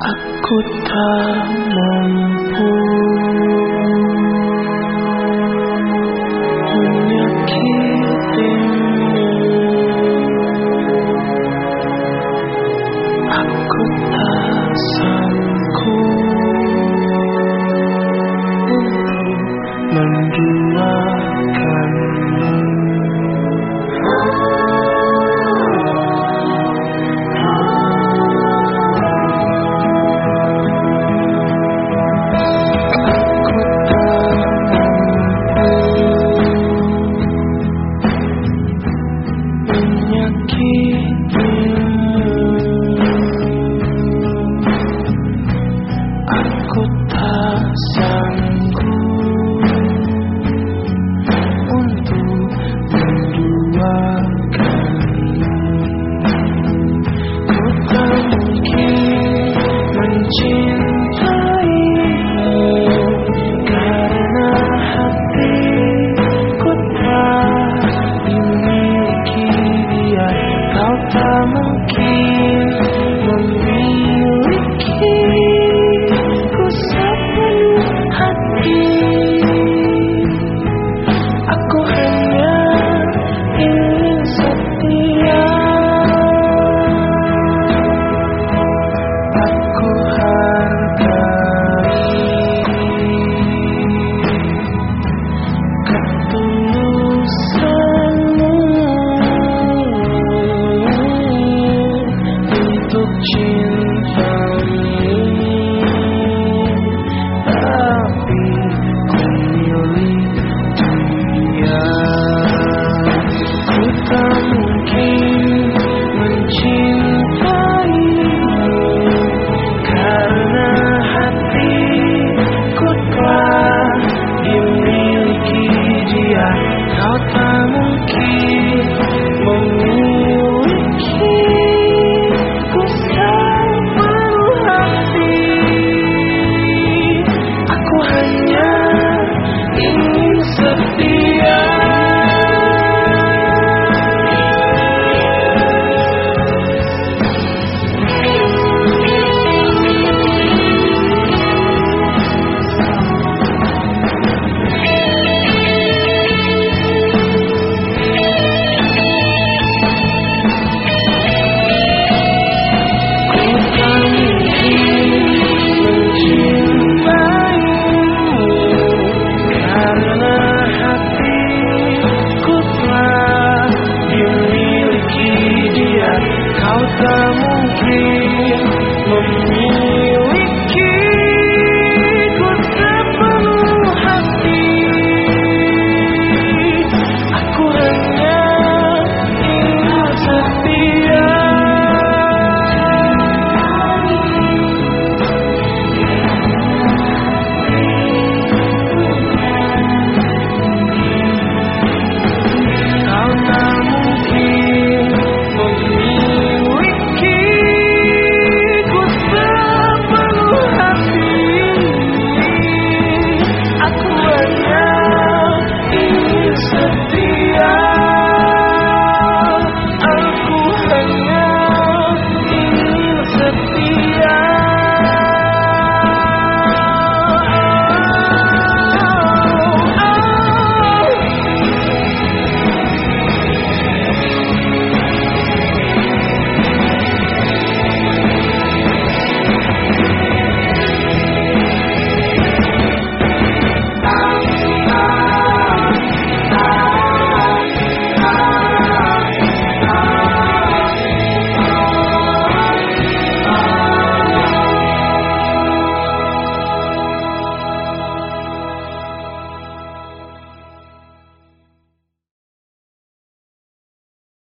Aku tak mampu Aku tak sanggup untuk menduakanmu. Ku tak mungkin mencintaimu karena hatiku tak memiliki dia. Kau tak mungkin.